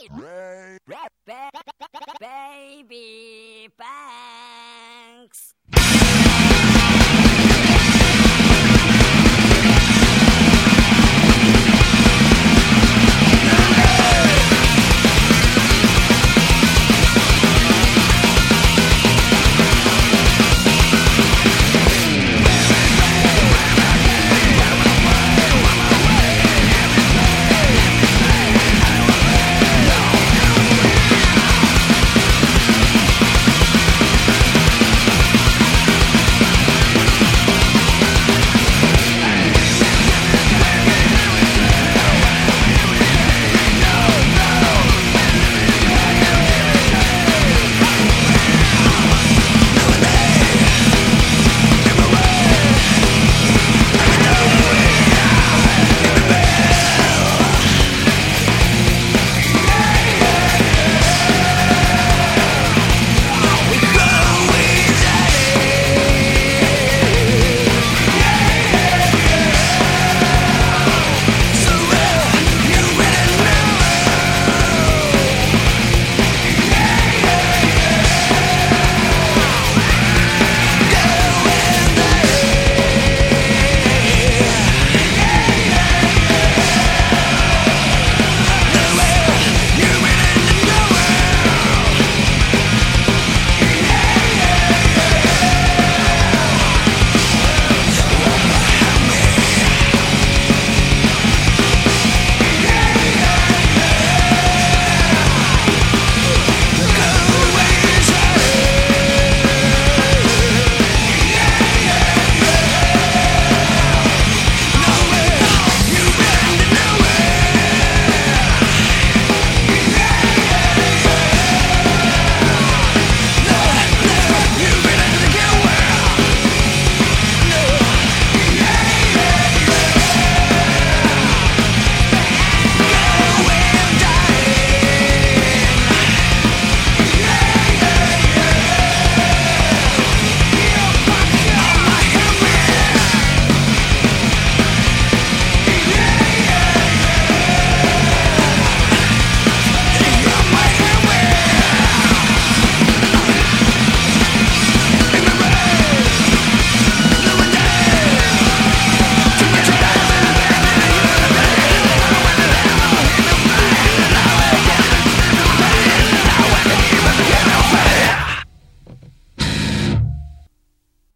Baby, baby, baby,